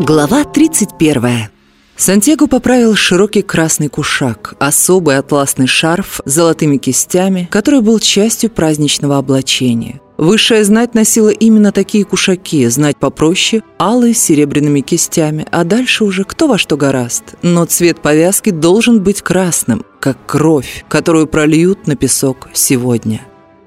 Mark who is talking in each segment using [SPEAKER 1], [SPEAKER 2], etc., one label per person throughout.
[SPEAKER 1] Глава 31 Сантьяго поправил широкий красный кушак, особый атласный шарф с золотыми кистями, который был частью праздничного облачения. Высшая знать носила именно такие кушаки, знать попроще, алые с серебряными кистями, а дальше уже кто во что гораст. Но цвет повязки должен быть красным, как кровь, которую прольют на песок сегодня.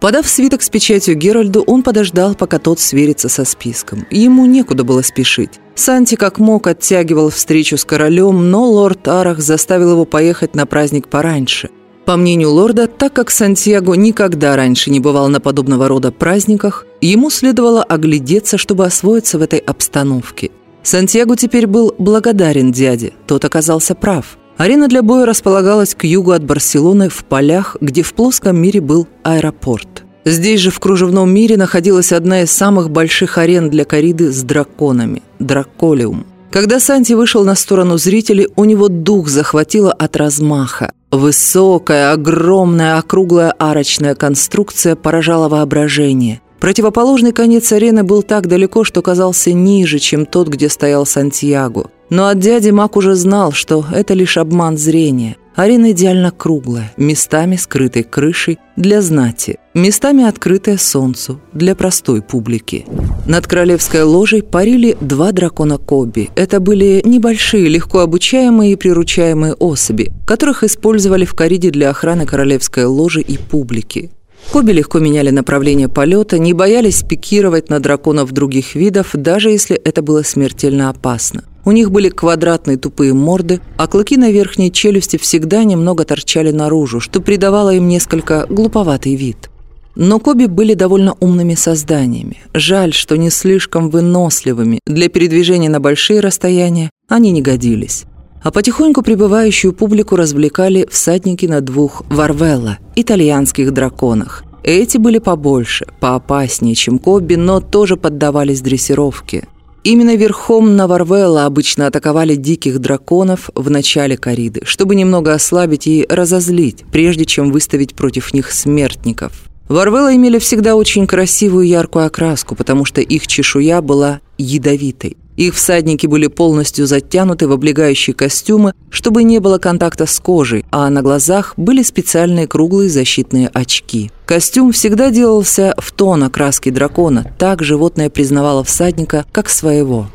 [SPEAKER 1] Подав свиток с печатью Геральду, он подождал, пока тот сверится со списком. Ему некуда было спешить. Санти как мог оттягивал встречу с королем, но лорд Арах заставил его поехать на праздник пораньше. По мнению лорда, так как Сантьяго никогда раньше не бывал на подобного рода праздниках, ему следовало оглядеться, чтобы освоиться в этой обстановке. Сантьяго теперь был благодарен дяде, тот оказался прав – Арена для боя располагалась к югу от Барселоны в полях, где в плоском мире был аэропорт. Здесь же в кружевном мире находилась одна из самых больших арен для кориды с драконами – Драколиум. Когда Санти вышел на сторону зрителей, у него дух захватило от размаха. Высокая, огромная, округлая арочная конструкция поражала воображение. Противоположный конец арены был так далеко, что казался ниже, чем тот, где стоял Сантьяго. Но от дяди Мак уже знал, что это лишь обман зрения. Арена идеально круглая, местами скрытой крышей для знати, местами открытая солнцу для простой публики. Над королевской ложей парили два дракона Коби. Это были небольшие, легко обучаемые и приручаемые особи, которых использовали в кориде для охраны королевской ложи и публики. Коби легко меняли направление полета, не боялись пикировать на драконов других видов, даже если это было смертельно опасно. У них были квадратные тупые морды, а клыки на верхней челюсти всегда немного торчали наружу, что придавало им несколько глуповатый вид. Но Коби были довольно умными созданиями. Жаль, что не слишком выносливыми. Для передвижения на большие расстояния они не годились. А потихоньку прибывающую публику развлекали всадники на двух Варвелла, итальянских драконах. Эти были побольше, поопаснее, чем Коби, но тоже поддавались дрессировке. Именно верхом на Варвелла обычно атаковали диких драконов в начале кориды, чтобы немного ослабить и разозлить, прежде чем выставить против них смертников. Варвелла имели всегда очень красивую яркую окраску, потому что их чешуя была ядовитой. Их всадники были полностью затянуты в облегающие костюмы, чтобы не было контакта с кожей, а на глазах были специальные круглые защитные очки. Костюм всегда делался в тон окраски дракона, так животное признавало всадника как своего.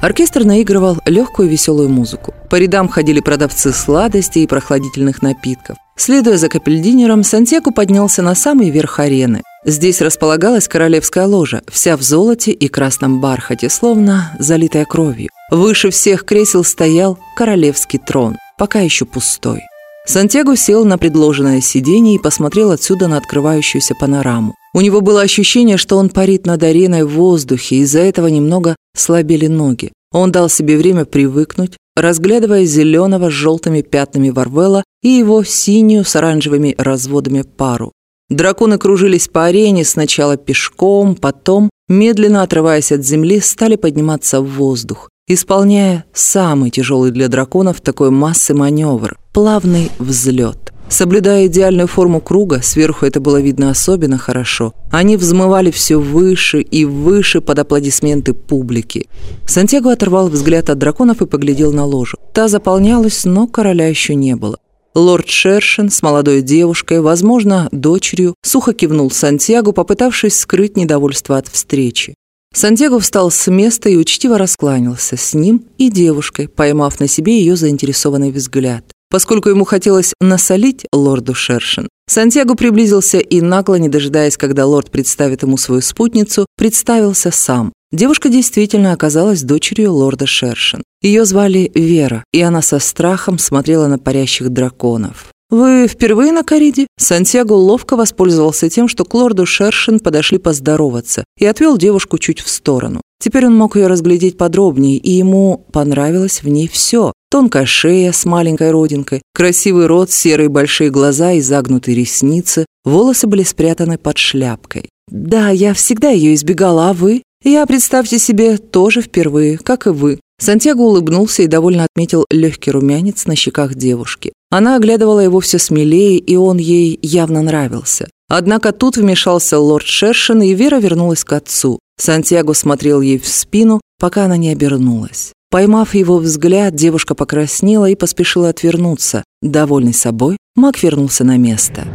[SPEAKER 1] Оркестр наигрывал легкую веселую музыку. По рядам ходили продавцы сладостей и прохладительных напитков. Следуя за капельдинером, Сантьяго поднялся на самый верх арены. Здесь располагалась королевская ложа, вся в золоте и красном бархате, словно залитая кровью. Выше всех кресел стоял королевский трон, пока еще пустой. Сантьяго сел на предложенное сиденье и посмотрел отсюда на открывающуюся панораму. У него было ощущение, что он парит над ареной в воздухе, из-за этого немного слабели ноги. Он дал себе время привыкнуть, разглядывая зеленого с желтыми пятнами Варвела и его синюю с оранжевыми разводами пару. Драконы кружились по арене сначала пешком, потом, медленно отрываясь от земли, стали подниматься в воздух, исполняя самый тяжелый для драконов такой массы маневр – плавный взлет. Соблюдая идеальную форму круга, сверху это было видно особенно хорошо, они взмывали все выше и выше под аплодисменты публики. Сантьяго оторвал взгляд от драконов и поглядел на ложу. Та заполнялась, но короля еще не было. Лорд Шершин с молодой девушкой, возможно, дочерью, сухо кивнул Сантьяго, попытавшись скрыть недовольство от встречи. Сантьяго встал с места и учтиво раскланялся с ним и девушкой, поймав на себе ее заинтересованный взгляд. Поскольку ему хотелось насолить лорду Шершин, Сантьяго приблизился и, нагло не дожидаясь, когда лорд представит ему свою спутницу, представился сам. Девушка действительно оказалась дочерью лорда Шершин. Ее звали Вера, и она со страхом смотрела на парящих драконов. «Вы впервые на Кариде?» Сантьяго ловко воспользовался тем, что к лорду Шершин подошли поздороваться, и отвел девушку чуть в сторону. Теперь он мог ее разглядеть подробнее, и ему понравилось в ней все. Тонкая шея с маленькой родинкой, красивый рот, серые большие глаза и загнутые ресницы, волосы были спрятаны под шляпкой. «Да, я всегда ее избегала, а вы?» «Я, представьте себе, тоже впервые, как и вы». Сантьяго улыбнулся и довольно отметил легкий румянец на щеках девушки. Она оглядывала его все смелее, и он ей явно нравился. Однако тут вмешался лорд Шершин, и Вера вернулась к отцу. Сантьяго смотрел ей в спину, пока она не обернулась. Поймав его взгляд, девушка покраснела и поспешила отвернуться. Довольный собой, маг вернулся на место.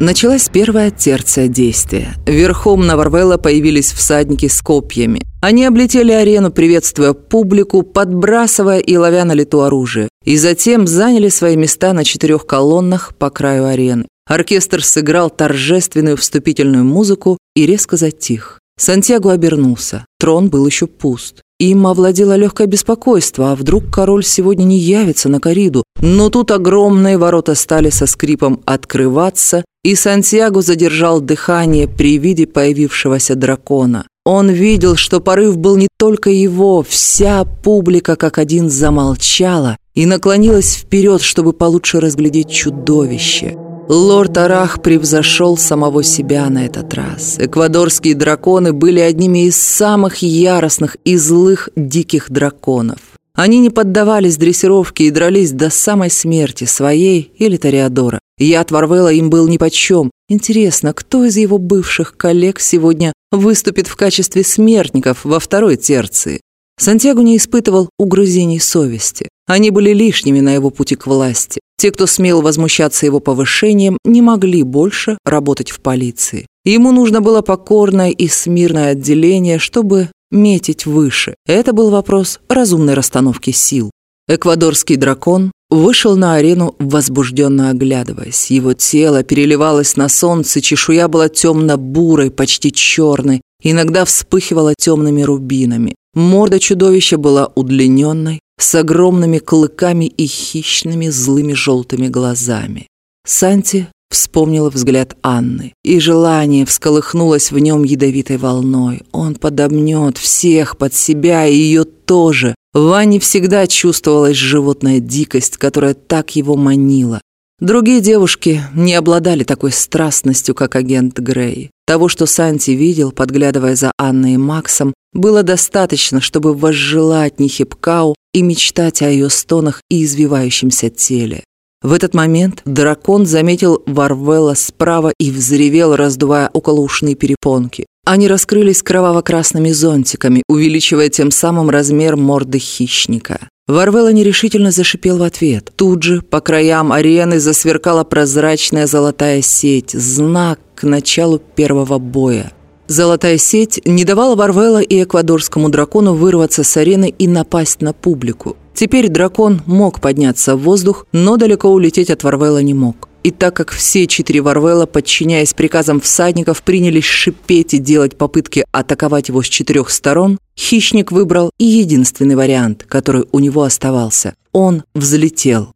[SPEAKER 1] Началась первая терция действия. Верхом на Варвелла появились всадники с копьями. Они облетели арену, приветствуя публику, подбрасывая и ловя на лету оружие. И затем заняли свои места на четырех колоннах по краю арены. Оркестр сыграл торжественную вступительную музыку и резко затих. Сантьяго обернулся. Трон был еще пуст. Им овладело легкое беспокойство, а вдруг король сегодня не явится на кориду. Но тут огромные ворота стали со скрипом открываться, и Сантьяго задержал дыхание при виде появившегося дракона. Он видел, что порыв был не только его, вся публика как один замолчала и наклонилась вперед, чтобы получше разглядеть чудовище. Лорд Арах превзошел самого себя на этот раз. Эквадорские драконы были одними из самых яростных и злых диких драконов. Они не поддавались дрессировке и дрались до самой смерти, своей или Тореадора. Яд Варвела им был нипочем. Интересно, кто из его бывших коллег сегодня выступит в качестве смертников во второй терции? Сантьяго не испытывал угрызений совести. Они были лишними на его пути к власти. Те, кто смел возмущаться его повышением, не могли больше работать в полиции. Ему нужно было покорное и смирное отделение, чтобы метить выше. Это был вопрос разумной расстановки сил. Эквадорский дракон вышел на арену, возбужденно оглядываясь. Его тело переливалось на солнце, чешуя была темно-бурой, почти черной, иногда вспыхивала темными рубинами. Морда чудовища была удлиненной, с огромными клыками и хищными злыми желтыми глазами. Санти вспомнила взгляд Анны, и желание всколыхнулось в нем ядовитой волной. Он подомнет всех под себя и ее тоже. В Анне всегда чувствовалась животная дикость, которая так его манила. Другие девушки не обладали такой страстностью, как агент Грей. Того, что Санти видел, подглядывая за Анной и Максом, было достаточно, чтобы возжелать Нихипкау и мечтать о ее стонах и извивающемся теле. В этот момент дракон заметил Варвелла справа и взревел, раздувая околоушные перепонки. Они раскрылись кроваво-красными зонтиками, увеличивая тем самым размер морды хищника. Варвелла нерешительно зашипел в ответ. Тут же по краям арены засверкала прозрачная золотая сеть, знак к началу первого боя. Золотая сеть не давала Варвелла и эквадорскому дракону вырваться с арены и напасть на публику. Теперь дракон мог подняться в воздух, но далеко улететь от Варвелла не мог. И так как все четыре Варвелла, подчиняясь приказам всадников, принялись шипеть и делать попытки атаковать его с четырех сторон, хищник выбрал и единственный вариант, который у него оставался. Он взлетел.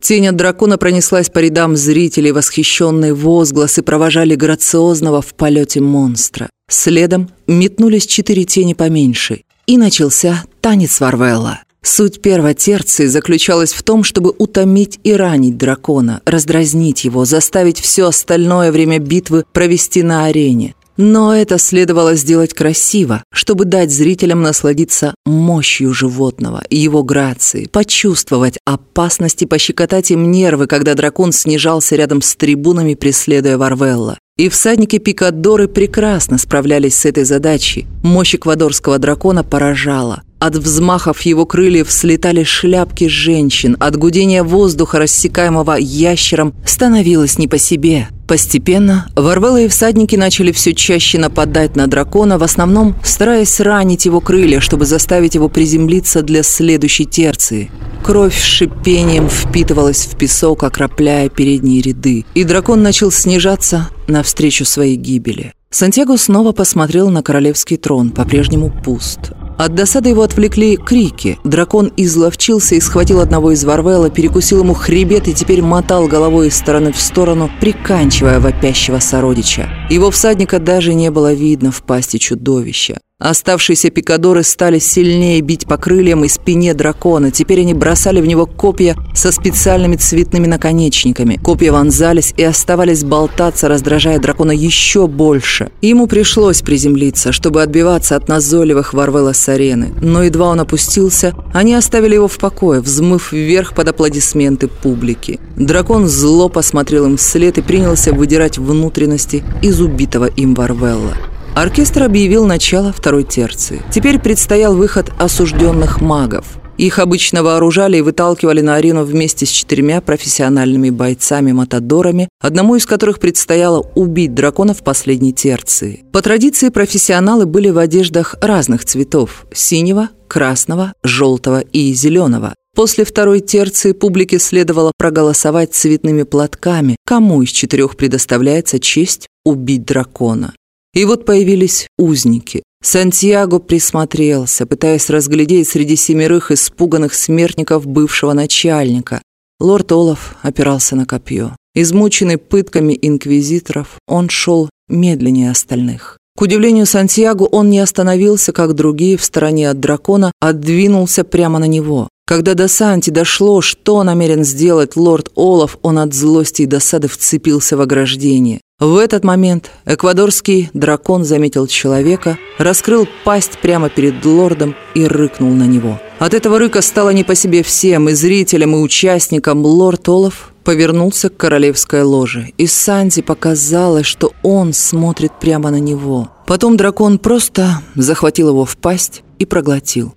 [SPEAKER 1] Тень от дракона пронеслась по рядам зрителей, восхищенные возгласы провожали грациозного в полете монстра. Следом метнулись четыре тени поменьше, и начался танец Варвелла. Суть первой терции заключалась в том, чтобы утомить и ранить дракона, раздразнить его, заставить все остальное время битвы провести на арене. Но это следовало сделать красиво, чтобы дать зрителям насладиться мощью животного, его грацией, почувствовать опасность и пощекотать им нервы, когда дракон снижался рядом с трибунами, преследуя Варвелла. И всадники Пикадоры прекрасно справлялись с этой задачей. Мощь эквадорского дракона поражала. От взмахов его крыльев слетали шляпки женщин, от гудения воздуха, рассекаемого ящером, становилось не по себе. Постепенно Варвелла и всадники начали все чаще нападать на дракона, в основном стараясь ранить его крылья, чтобы заставить его приземлиться для следующей терции. Кровь с шипением впитывалась в песок, окропляя передние ряды, и дракон начал снижаться навстречу своей гибели. Сантьяго снова посмотрел на королевский трон, по-прежнему пуст. От досады его отвлекли крики. Дракон изловчился и схватил одного из Варвелла, перекусил ему хребет и теперь мотал головой из стороны в сторону, приканчивая вопящего сородича. Его всадника даже не было видно в пасти чудовища. Оставшиеся пикадоры стали сильнее бить по крыльям и спине дракона. Теперь они бросали в него копья со специальными цветными наконечниками. Копья вонзались и оставались болтаться, раздражая дракона еще больше. Ему пришлось приземлиться, чтобы отбиваться от назойливых Варвелла с арены. Но едва он опустился, они оставили его в покое, взмыв вверх под аплодисменты публики. Дракон зло посмотрел им вслед и принялся выдирать внутренности из убитого им Варвелла. Оркестр объявил начало второй терции. Теперь предстоял выход осужденных магов. Их обычно вооружали и выталкивали на арену вместе с четырьмя профессиональными бойцами-матадорами, одному из которых предстояло убить дракона в последней терции. По традиции профессионалы были в одеждах разных цветов – синего, красного, желтого и зеленого. После второй терции публике следовало проголосовать цветными платками, кому из четырех предоставляется честь убить дракона. И вот появились узники. Сантьяго присмотрелся, пытаясь разглядеть среди семерых испуганных смертников бывшего начальника. Лорд Олаф опирался на копье. Измученный пытками инквизиторов, он шел медленнее остальных. К удивлению Сантьяго, он не остановился, как другие, в стороне от дракона, а двинулся прямо на него. Когда до Санти дошло, что намерен сделать лорд Олаф, он от злости и досады вцепился в ограждение. В этот момент эквадорский дракон заметил человека, раскрыл пасть прямо перед лордом и рыкнул на него. От этого рыка стало не по себе всем, и зрителям, и участникам. Лорд Олаф повернулся к королевской ложе, и Санти показалось, что он смотрит прямо на него. Потом дракон просто захватил его в пасть и проглотил.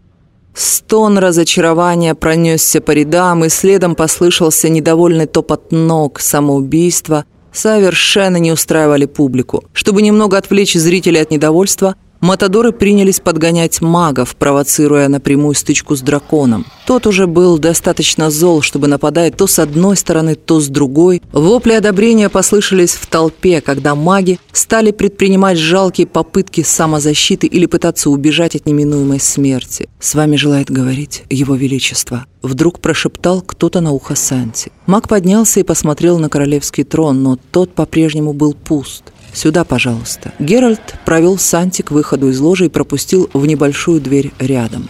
[SPEAKER 1] Стон разочарования пронесся по рядам, и следом послышался недовольный топот ног, самоубийства – совершенно не устраивали публику. Чтобы немного отвлечь зрителей от недовольства, Матадоры принялись подгонять магов, провоцируя напрямую стычку с драконом. Тот уже был достаточно зол, чтобы нападать то с одной стороны, то с другой. Вопли одобрения послышались в толпе, когда маги стали предпринимать жалкие попытки самозащиты или пытаться убежать от неминуемой смерти. «С вами желает говорить Его Величество», — вдруг прошептал кто-то на ухо Санти. Маг поднялся и посмотрел на королевский трон, но тот по-прежнему был пуст. «Сюда, пожалуйста». Геральт провел Санти к выходу из ложи и пропустил в небольшую дверь рядом.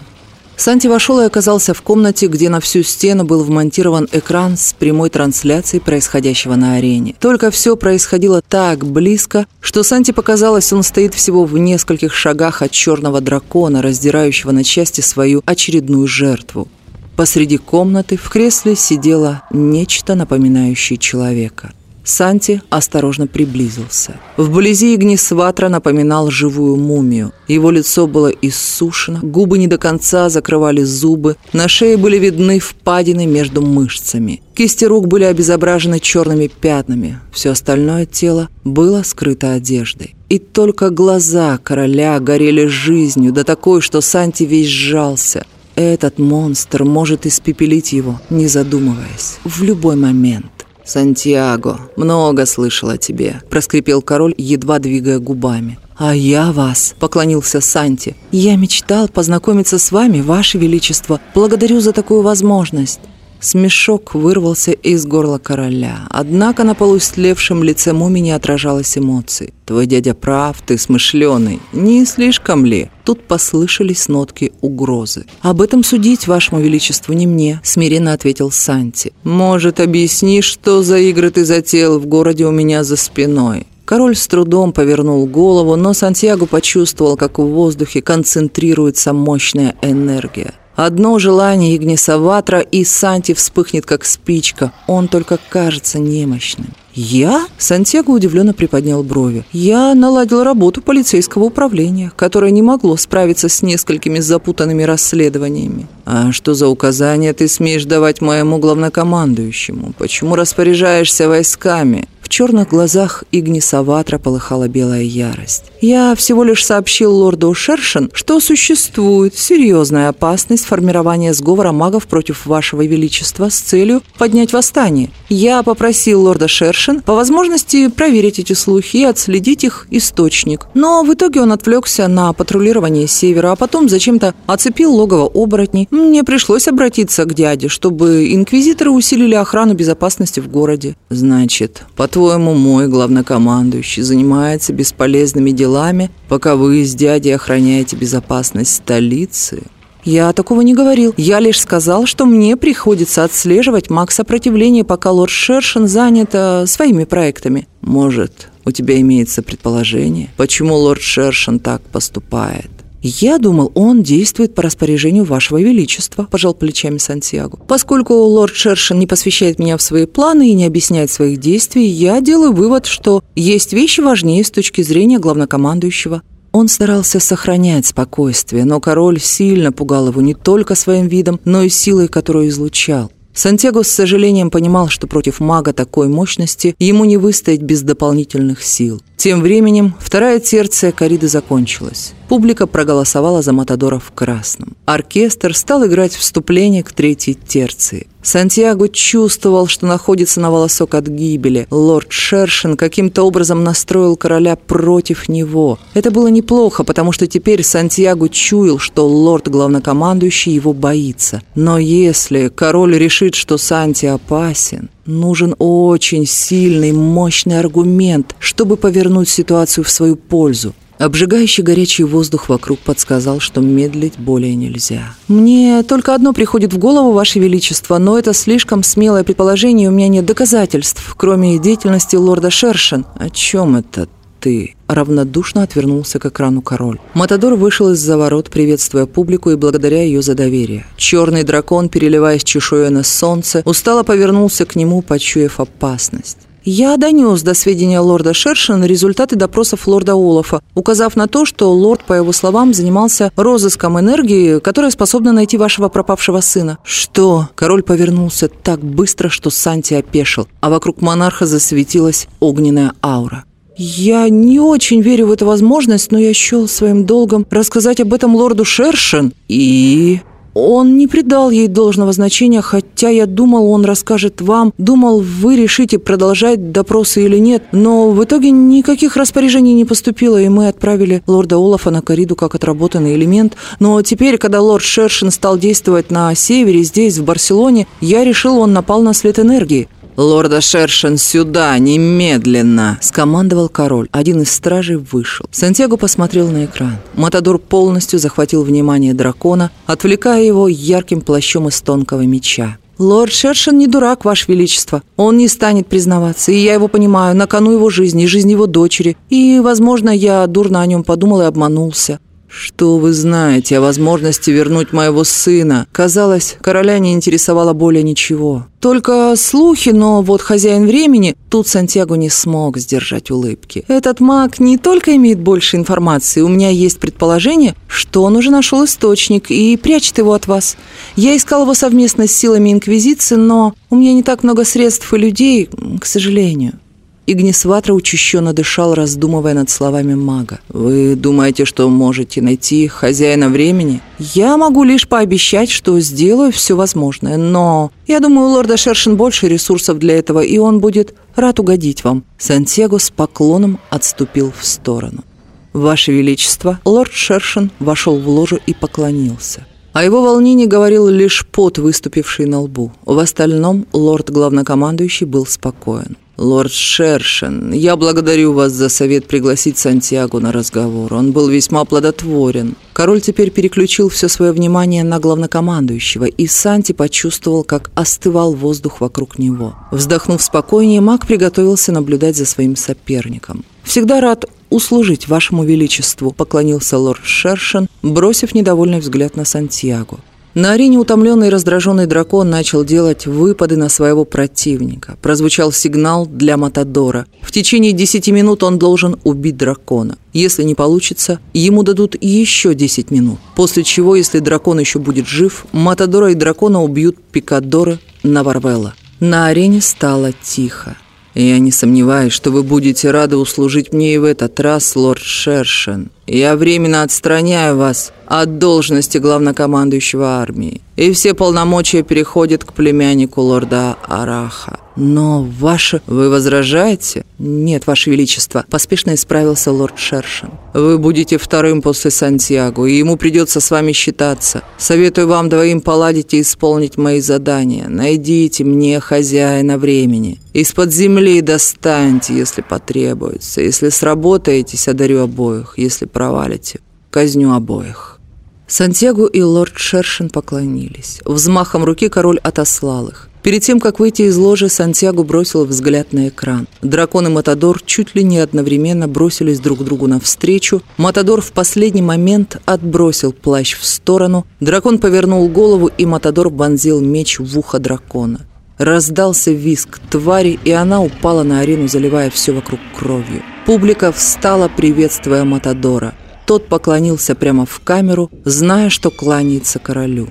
[SPEAKER 1] Санти вошел и оказался в комнате, где на всю стену был вмонтирован экран с прямой трансляцией происходящего на арене. Только все происходило так близко, что Санти показалось, он стоит всего в нескольких шагах от черного дракона, раздирающего на части свою очередную жертву. Посреди комнаты в кресле сидело нечто напоминающее человека. Санти осторожно приблизился. Вблизи Игнисватра напоминал живую мумию. Его лицо было иссушено, губы не до конца закрывали зубы, на шее были видны впадины между мышцами. Кисти рук были обезображены черными пятнами, все остальное тело было скрыто одеждой. И только глаза короля горели жизнью, да такой, что Санти весь сжался. Этот монстр может испепелить его, не задумываясь, в любой момент. «Сантьяго, много слышал о тебе», – проскрипел король, едва двигая губами. «А я вас», – поклонился Санти. «Я мечтал познакомиться с вами, ваше величество. Благодарю за такую возможность». Смешок вырвался из горла короля. Однако на полуистлевшем лице муми не отражалось эмоций. «Твой дядя прав, ты смышленый. Не слишком ли?» Тут послышались нотки угрозы. «Об этом судить, вашему величеству, не мне», — смиренно ответил Санти. «Может, объясни, что за игры ты затеял в городе у меня за спиной?» Король с трудом повернул голову, но Сантьяго почувствовал, как в воздухе концентрируется мощная энергия. Одно желание Игнисаватра, и Санти вспыхнет, как спичка. Он только кажется немощным. «Я?» – Сантьяго удивленно приподнял брови. «Я наладил работу полицейского управления, которое не могло справиться с несколькими запутанными расследованиями». «А что за указания ты смеешь давать моему главнокомандующему? Почему распоряжаешься войсками?» В черных глазах Игнисаватра полыхала белая ярость. «Я всего лишь сообщил лорду Шершен, что существует серьезная опасность формирования сговора магов против вашего величества с целью поднять восстание. Я попросил лорда Шершен по возможности проверить эти слухи и отследить их источник. Но в итоге он отвлекся на патрулирование севера, а потом зачем-то оцепил логово оборотней. Мне пришлось обратиться к дяде, чтобы инквизиторы усилили охрану безопасности в городе. Значит, по по-твоему, мой главнокомандующий занимается бесполезными делами, пока вы с дядей охраняете безопасность столицы?» «Я такого не говорил. Я лишь сказал, что мне приходится отслеживать маг сопротивления, пока лорд Шершин занят э, своими проектами». «Может, у тебя имеется предположение, почему лорд Шершин так поступает?» «Я думал, он действует по распоряжению вашего величества», – пожал плечами Сантьяго. «Поскольку лорд Шершин не посвящает меня в свои планы и не объясняет своих действий, я делаю вывод, что есть вещи важнее с точки зрения главнокомандующего. Он старался сохранять спокойствие, но король сильно пугал его не только своим видом, но и силой, которую излучал. Сантьяго с сожалением понимал, что против мага такой мощности ему не выстоять без дополнительных сил. Тем временем вторая терция кориды закончилась. Публика проголосовала за Матадора в красном. Оркестр стал играть вступление к третьей терции. Сантьяго чувствовал, что находится на волосок от гибели. Лорд Шершин каким-то образом настроил короля против него. Это было неплохо, потому что теперь Сантьяго чуял, что лорд-главнокомандующий его боится. Но если король решит, что Санти опасен, нужен очень сильный, мощный аргумент, чтобы повернуть ситуацию в свою пользу. Обжигающий горячий воздух вокруг подсказал, что медлить более нельзя. «Мне только одно приходит в голову, Ваше Величество, но это слишком смелое предположение, у меня нет доказательств, кроме деятельности лорда Шершен». «О чем это ты?» Равнодушно отвернулся к экрану король. Матадор вышел из-за ворот, приветствуя публику и благодаря ее за доверие. Черный дракон, переливаясь чешуей на солнце, устало повернулся к нему, почуяв опасность. Я донес до сведения лорда Шершина результаты допросов лорда Олафа, указав на то, что лорд, по его словам, занимался розыском энергии, которая способна найти вашего пропавшего сына. Что? Король повернулся так быстро, что Санти опешил, а вокруг монарха засветилась огненная аура. Я не очень верю в эту возможность, но я счел своим долгом рассказать об этом лорду Шершин. И... Он не придал ей должного значения, хотя я думал, он расскажет вам, думал, вы решите продолжать допросы или нет, но в итоге никаких распоряжений не поступило, и мы отправили лорда Олафа на кориду как отработанный элемент. Но теперь, когда лорд Шершин стал действовать на севере, здесь, в Барселоне, я решил, он напал на след энергии. «Лорда Шершен сюда, немедленно!» – скомандовал король. Один из стражей вышел. Сантьяго посмотрел на экран. Матадор полностью захватил внимание дракона, отвлекая его ярким плащом из тонкого меча. «Лорд Шершен не дурак, Ваше Величество. Он не станет признаваться, и я его понимаю, на кону его жизни и жизни его дочери. И, возможно, я дурно о нем подумал и обманулся. «Что вы знаете о возможности вернуть моего сына?» Казалось, короля не интересовало более ничего. Только слухи, но вот хозяин времени, тут Сантьяго не смог сдержать улыбки. Этот маг не только имеет больше информации, у меня есть предположение, что он уже нашел источник и прячет его от вас. Я искал его совместно с силами Инквизиции, но у меня не так много средств и людей, к сожалению. Игнисватра учащенно дышал, раздумывая над словами мага. «Вы думаете, что можете найти хозяина времени?» «Я могу лишь пообещать, что сделаю все возможное, но я думаю, у лорда Шершин больше ресурсов для этого, и он будет рад угодить вам». Сантьяго с поклоном отступил в сторону. «Ваше Величество!» Лорд Шершин вошел в ложу и поклонился. О его волнении говорил лишь пот, выступивший на лбу. В остальном лорд-главнокомандующий был спокоен. «Лорд Шершен, я благодарю вас за совет пригласить Сантьяго на разговор. Он был весьма плодотворен». Король теперь переключил все свое внимание на главнокомандующего, и Санти почувствовал, как остывал воздух вокруг него. Вздохнув спокойнее, маг приготовился наблюдать за своим соперником. «Всегда рад услужить вашему величеству», — поклонился лорд Шершен, бросив недовольный взгляд на Сантьяго. На арене утомленный и раздраженный дракон начал делать выпады на своего противника. Прозвучал сигнал для Матадора. В течение 10 минут он должен убить дракона. Если не получится, ему дадут еще 10 минут. После чего, если дракон еще будет жив, Матадора и дракона убьют Пикадоры Наварвелла. На арене стало тихо. «Я не сомневаюсь, что вы будете рады услужить мне и в этот раз, лорд Шершен. Я временно отстраняю вас от должности главнокомандующего армии, и все полномочия переходят к племяннику лорда Араха. Но ваше... Вы возражаете? Нет, ваше величество, поспешно исправился лорд Шершен. Вы будете вторым после Сантьяго, и ему придется с вами считаться. Советую вам двоим поладить и исполнить мои задания. Найдите мне хозяина времени. Из-под земли достаньте, если потребуется. Если сработаетесь, одарю обоих. Если провалите, казню обоих». Сантьяго и лорд Шершин поклонились. Взмахом руки король отослал их. Перед тем, как выйти из ложи, Сантьяго бросил взгляд на экран. Дракон и Матадор чуть ли не одновременно бросились друг другу навстречу. Матадор в последний момент отбросил плащ в сторону. Дракон повернул голову, и Матадор вонзил меч в ухо дракона. Раздался визг твари, и она упала на арену, заливая все вокруг кровью. Публика встала, приветствуя Матадора. Тот поклонился прямо в камеру, зная, что кланяется королю.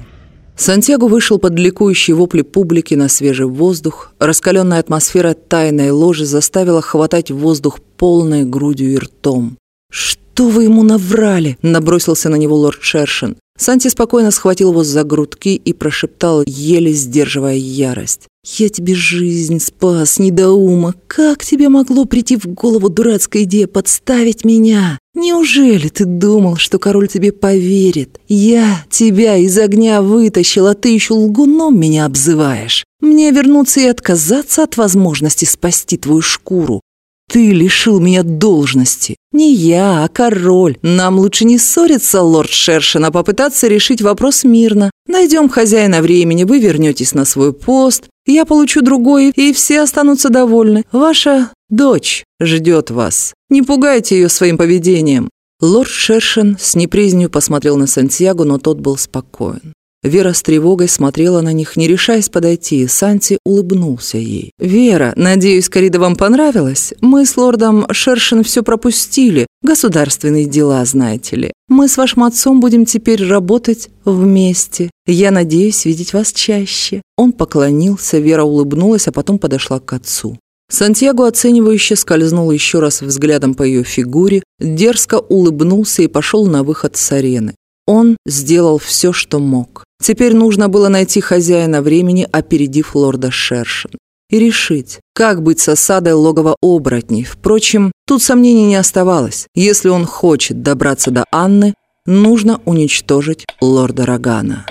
[SPEAKER 1] Сантьяго вышел под ликующие вопли публики на свежий воздух. Раскаленная атмосфера тайной ложи заставила хватать воздух полной грудью и ртом. «Что вы ему наврали?» – набросился на него лорд Шершин. Санти спокойно схватил его за грудки и прошептал, еле сдерживая ярость. «Я тебе жизнь спас, недоума. Как тебе могло прийти в голову дурацкая идея подставить меня? Неужели ты думал, что король тебе поверит? Я тебя из огня вытащил, а ты еще лгуном меня обзываешь. Мне вернуться и отказаться от возможности спасти твою шкуру. Ты лишил меня должности. Не я, а король. Нам лучше не ссориться, лорд Шершин, а попытаться решить вопрос мирно. Найдем хозяина времени, вы вернетесь на свой пост, я получу другой, и все останутся довольны. Ваша дочь ждет вас. Не пугайте ее своим поведением». Лорд Шершин с неприязнью посмотрел на Сантьяго, но тот был спокоен. Вера с тревогой смотрела на них, не решаясь подойти, Санти улыбнулся ей. «Вера, надеюсь, Корида вам понравилась? Мы с лордом Шершин все пропустили. Государственные дела, знаете ли. Мы с вашим отцом будем теперь работать вместе. Я надеюсь видеть вас чаще». Он поклонился, Вера улыбнулась, а потом подошла к отцу. Сантьяго оценивающе скользнул еще раз взглядом по ее фигуре, дерзко улыбнулся и пошел на выход с арены. Он сделал все, что мог. Теперь нужно было найти хозяина времени, опередив лорда Шершин. И решить, как быть с осадой логова оборотней. Впрочем, тут сомнений не оставалось. Если он хочет добраться до Анны, нужно уничтожить лорда Рогана.